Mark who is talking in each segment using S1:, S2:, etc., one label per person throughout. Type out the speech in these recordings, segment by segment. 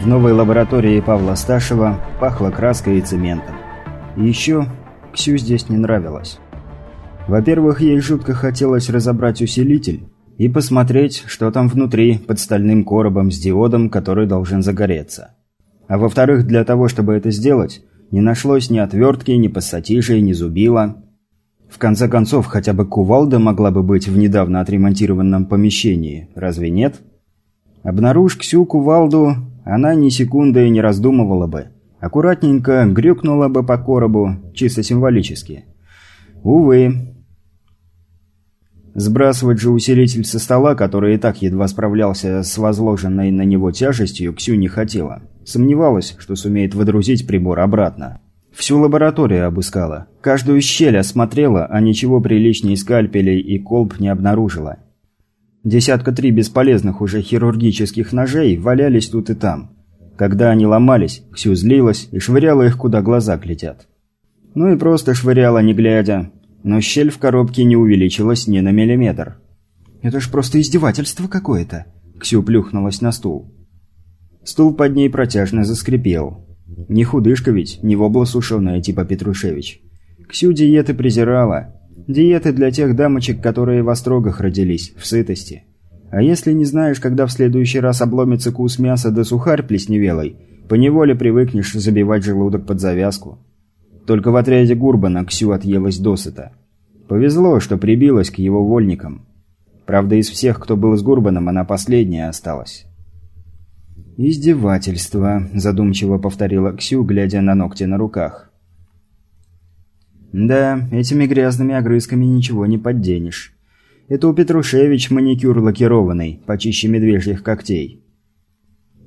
S1: В новой лаборатории Павла Сташева пахло краской и цементом. И еще Ксю здесь не нравилось. Во-первых, ей жутко хотелось разобрать усилитель и посмотреть, что там внутри под стальным коробом с диодом, который должен загореться. А во-вторых, для того, чтобы это сделать, не нашлось ни отвертки, ни пассатижей, ни зубила. В конце концов, хотя бы кувалда могла бы быть в недавно отремонтированном помещении, разве нет? Обнаружь Ксю кувалду, она ни секунды не раздумывала бы. Аккуратненько грюкнула бы по коробу, чисто символически. Увы. Сбрасывать же усилитель со стола, который и так едва справлялся с возложенной на него тяжестью, Ксю не хотела. Сомневалась, что сумеет выдрузить прибор обратно. Всю лабораторию обыскала. Каждую щель осмотрела, а ничего приличнее скальпелей и колб не обнаружила. Десятка три бесполезных уже хирургических ножей валялись тут и там. Когда они ломались, Ксю злилась и швыряла их, куда глаза глядят. Ну и просто швыряла, не глядя. Но щель в коробке не увеличилась ни на миллиметр. «Это ж просто издевательство какое-то!» Ксю плюхнулась на стул. Стул под ней протяжно заскрипел. Не худышка ведь, не вобла сушеная типа Петрушевич. Ксю диеты презирала. Диеты для тех дамочек, которые в острогах родились, в сытости. А если не знаешь, когда в следующий раз обломится кус мяса да сухарь плесневелой, поневоле привыкнешь забивать желудок под завязку. Только в отряде Гурбана Ксю отъелась досыта. Повезло, что прибилась к его вольникам. Правда, из всех, кто был с Гурбаном, она последняя осталась. «Издевательство», – задумчиво повторила Ксю, глядя на ногти на руках. «Да, этими грязными огрызками ничего не подденешь. Это у Петрушевич маникюр лакированный, почище медвежьих когтей».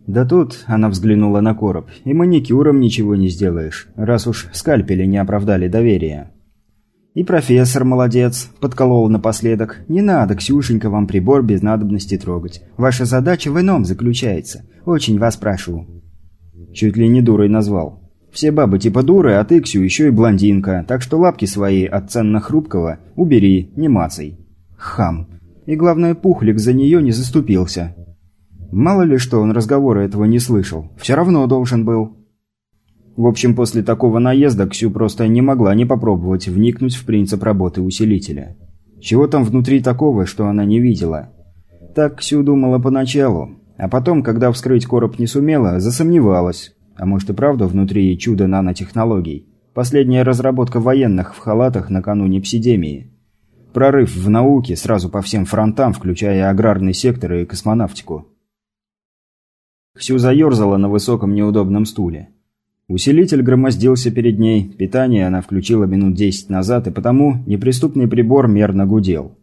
S1: «Да тут», – она взглянула на короб, – «и маникюром ничего не сделаешь, раз уж скальпели не оправдали доверия». И профессор молодец, подколол напоследок. Не надо, Ксюшенька, вам прибор без надобности трогать. Ваша задача в ином заключается. Очень вас прошу. Чуть ли не дурой назвал. Все бабы типа дуры, а ты, Ксю, еще и блондинка, так что лапки свои от ценно-хрупкого убери, не мацай. Хам. И главное, Пухлик за нее не заступился. Мало ли что он разговора этого не слышал. Все равно должен был. В общем, после такого наезда Ксю просто не могла не попробовать вникнуть в принцип работы усилителя. Чего там внутри такого, что она не видела? Так Ксю думала поначалу, а потом, когда вскрыть короб не сумела, засомневалась. А может и правда внутри чудо нанотехнологий. Последняя разработка военных в халатах накануне псидемии. Прорыв в науке сразу по всем фронтам, включая аграрный сектор и космонавтику. Ксю заерзала на высоком неудобном стуле. Усилитель громоздился перед ней, питание она включила минут десять назад, и потому неприступный прибор мерно гудел.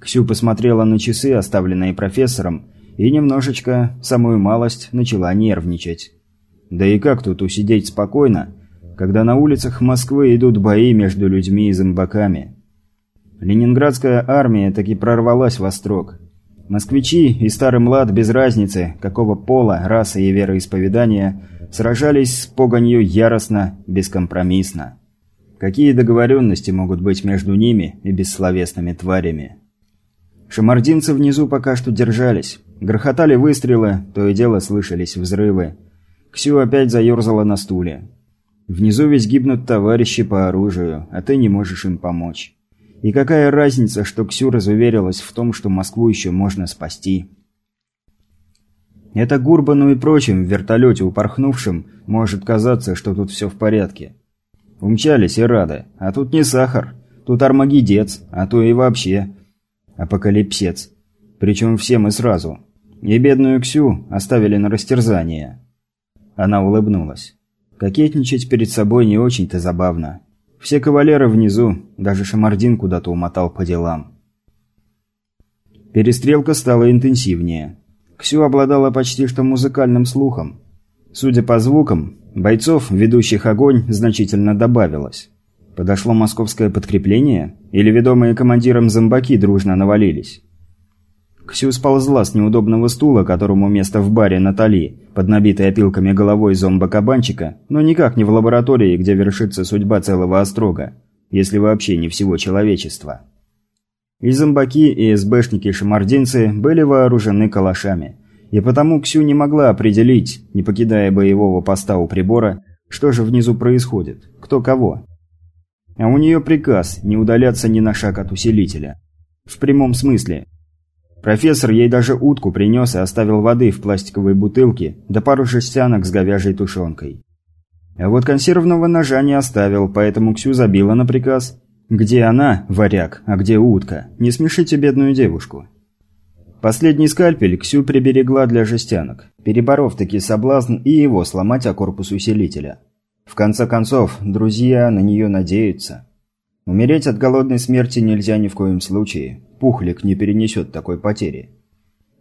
S1: Ксю посмотрела на часы, оставленные профессором, и немножечко, самую малость, начала нервничать. Да и как тут усидеть спокойно, когда на улицах Москвы идут бои между людьми и зомбаками? Ленинградская армия таки прорвалась в острог. Москвичи и старый млад без разницы, какого пола, расы и вероисповедания – сражались с погонью яростно, бескомпромиссно. Какие договоренности могут быть между ними и бессловесными тварями? Шамардинцы внизу пока что держались. Грохотали выстрелы, то и дело слышались взрывы. Ксю опять заерзала на стуле. Внизу ведь гибнут товарищи по оружию, а ты не можешь им помочь. И какая разница, что Ксю разуверилась в том, что Москву еще можно спасти? Это Гурбану и прочим в вертолете упорхнувшим может казаться, что тут все в порядке. Умчались и рады. А тут не сахар. Тут армагедец, а то и вообще апокалипсец. Причем всем и сразу. И бедную Ксю оставили на растерзание. Она улыбнулась. Кокетничать перед собой не очень-то забавно. Все кавалеры внизу, даже Шамардин куда-то умотал по делам. Перестрелка стала интенсивнее. Ксю обладала почти что музыкальным слухом. Судя по звукам, бойцов, ведущих огонь, значительно добавилось. Подошло московское подкрепление? Или ведомые командиром зомбаки дружно навалились? Ксю сползла с неудобного стула, которому место в баре Натали, под набитой опилками головой зомба-кабанчика, но никак не в лаборатории, где вершится судьба целого острога, если вообще не всего человечества. И зомбаки, и СБшники-шамардинцы были вооружены калашами. И потому Ксю не могла определить, не покидая боевого поста у прибора, что же внизу происходит, кто кого. А у нее приказ не удаляться ни на шаг от усилителя. В прямом смысле. Профессор ей даже утку принес и оставил воды в пластиковой бутылке, да пару жестянок с говяжьей тушенкой. А вот консервного ножа не оставил, поэтому Ксю забила на приказ. Где она, варяг, а где утка? Не смешите бедную девушку. Последний скальпель Ксю приберегла для жестянок, переборов таки соблазн и его сломать о корпус усилителя. В конце концов, друзья на нее надеются. Умереть от голодной смерти нельзя ни в коем случае. Пухлик не перенесет такой потери.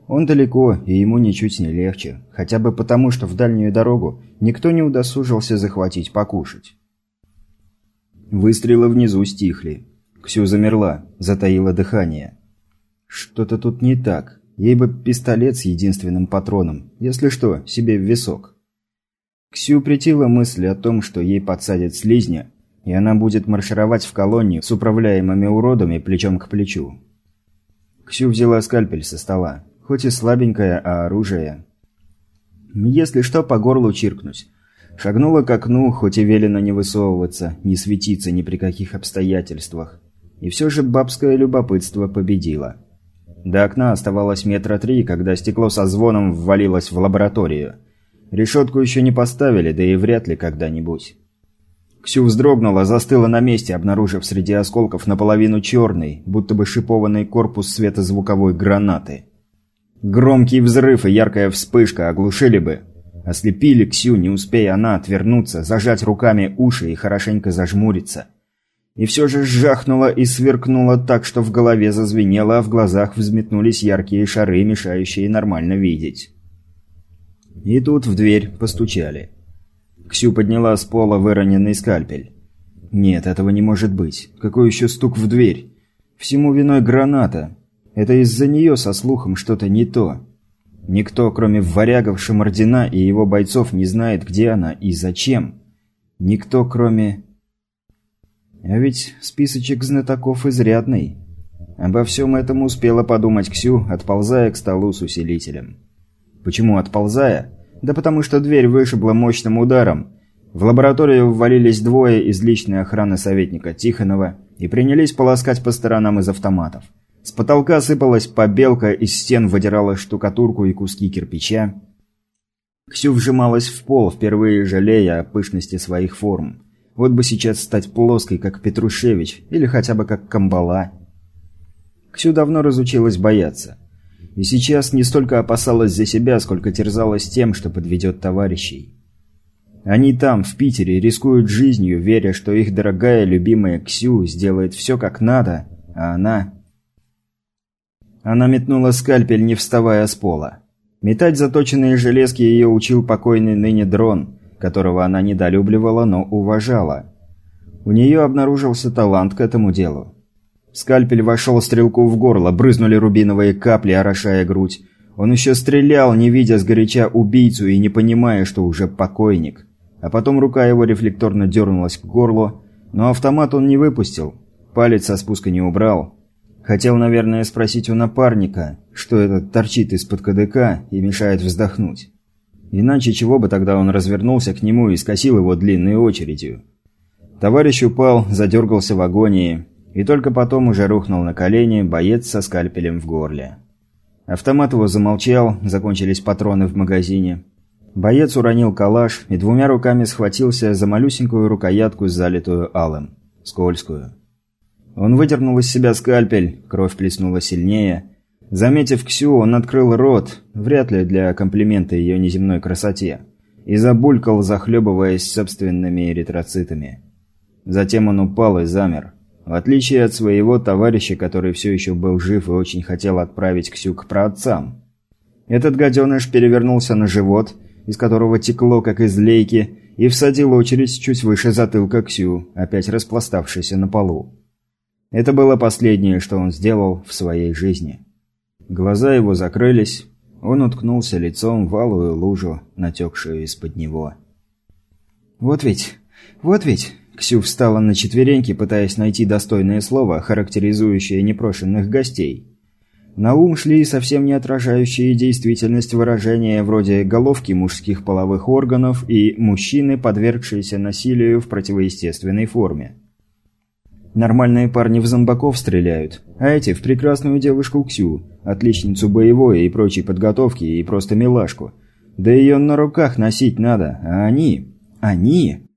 S1: Он далеко, и ему ничуть не легче, хотя бы потому, что в дальнюю дорогу никто не удосужился захватить покушать. Выстрелы внизу стихли. Ксю замерла, затаила дыхание. Что-то тут не так. Ей бы пистолет с единственным патроном. Если что, себе в висок. Ксю притила мысль о том, что ей подсадят слизня, и она будет маршировать в колонии с управляемыми уродами плечом к плечу. Ксю взяла скальпель со стола. Хоть и слабенькое, а оружие. Если что, по горлу чиркнуть. Шагнула к окну, хоть и велено не высовываться, не светиться ни при каких обстоятельствах. И все же бабское любопытство победило. До окна оставалось метра три, когда стекло со звоном ввалилось в лабораторию. Решетку еще не поставили, да и вряд ли когда-нибудь. Ксю вздрогнула, застыла на месте, обнаружив среди осколков наполовину черный, будто бы шипованный корпус светозвуковой гранаты. Громкий взрыв и яркая вспышка оглушили бы. Ослепили Ксю, не успея она отвернуться, зажать руками уши и хорошенько зажмуриться. И все же жахнуло и сверкнуло так, что в голове зазвенело, а в глазах взметнулись яркие шары, мешающие нормально видеть. И тут в дверь постучали. Ксю подняла с пола выроненный скальпель. Нет, этого не может быть. Какой еще стук в дверь? Всему виной граната. Это из-за нее со слухом что-то не то. Никто, кроме варягов Шамардина и его бойцов, не знает, где она и зачем. Никто, кроме... А ведь списочек знатоков изрядный. Обо всем этом успела подумать Ксю, отползая к столу с усилителем. Почему отползая? Да потому что дверь вышибла мощным ударом. В лабораторию ввалились двое из личной охраны советника Тихонова и принялись полоскать по сторонам из автоматов. С потолка сыпалась побелка, из стен выдирала штукатурку и куски кирпича. Ксю вжималась в пол, впервые жалея о пышности своих форм. Вот бы сейчас стать плоской, как Петрушевич, или хотя бы как Камбала. Ксю давно разучилась бояться. И сейчас не столько опасалась за себя, сколько терзалась тем, что подведет товарищей. Они там, в Питере, рискуют жизнью, веря, что их дорогая, любимая Ксю сделает все как надо, а она... Она метнула скальпель, не вставая с пола. Метать заточенные железки ее учил покойный ныне дрон, которого она недолюбливала, но уважала. У нее обнаружился талант к этому делу. Скальпель вошел стрелку в горло, брызнули рубиновые капли, орошая грудь. Он еще стрелял, не видя сгоряча убийцу и не понимая, что уже покойник. А потом рука его рефлекторно дернулась к горлу, но автомат он не выпустил. Палец со спуска не убрал. Хотел, наверное, спросить у напарника, что этот торчит из-под КДК и мешает вздохнуть. Иначе чего бы тогда он развернулся к нему и скосил его длинной очередью. Товарищ упал, задергался в агонии, и только потом уже рухнул на колени боец со скальпелем в горле. Автомат его замолчал, закончились патроны в магазине. Боец уронил калаш и двумя руками схватился за малюсенькую рукоятку, залитую алым. Скользкую. Он выдернул из себя скальпель, кровь плеснула сильнее. Заметив Ксю, он открыл рот, вряд ли для комплимента ее неземной красоте, и забулькал, захлебываясь собственными эритроцитами. Затем он упал и замер. В отличие от своего товарища, который все еще был жив и очень хотел отправить Ксю к праотцам. Этот гаденыш перевернулся на живот, из которого текло, как из лейки, и всадил очередь чуть выше затылка Ксю, опять распластавшейся на полу. Это было последнее, что он сделал в своей жизни. Глаза его закрылись, он уткнулся лицом в алую лужу, натекшую из-под него. «Вот ведь, вот ведь!» Ксю встала на четвереньки, пытаясь найти достойное слово, характеризующее непрошенных гостей. На ум шли совсем не отражающие действительность выражения вроде «головки мужских половых органов» и «мужчины, подвергшиеся насилию в противоестественной форме». Нормальные парни в зомбаков стреляют, а эти в прекрасную девушку Ксю, отличницу боевой и прочей подготовки и просто милашку. Да ее на руках носить надо, а они... Они...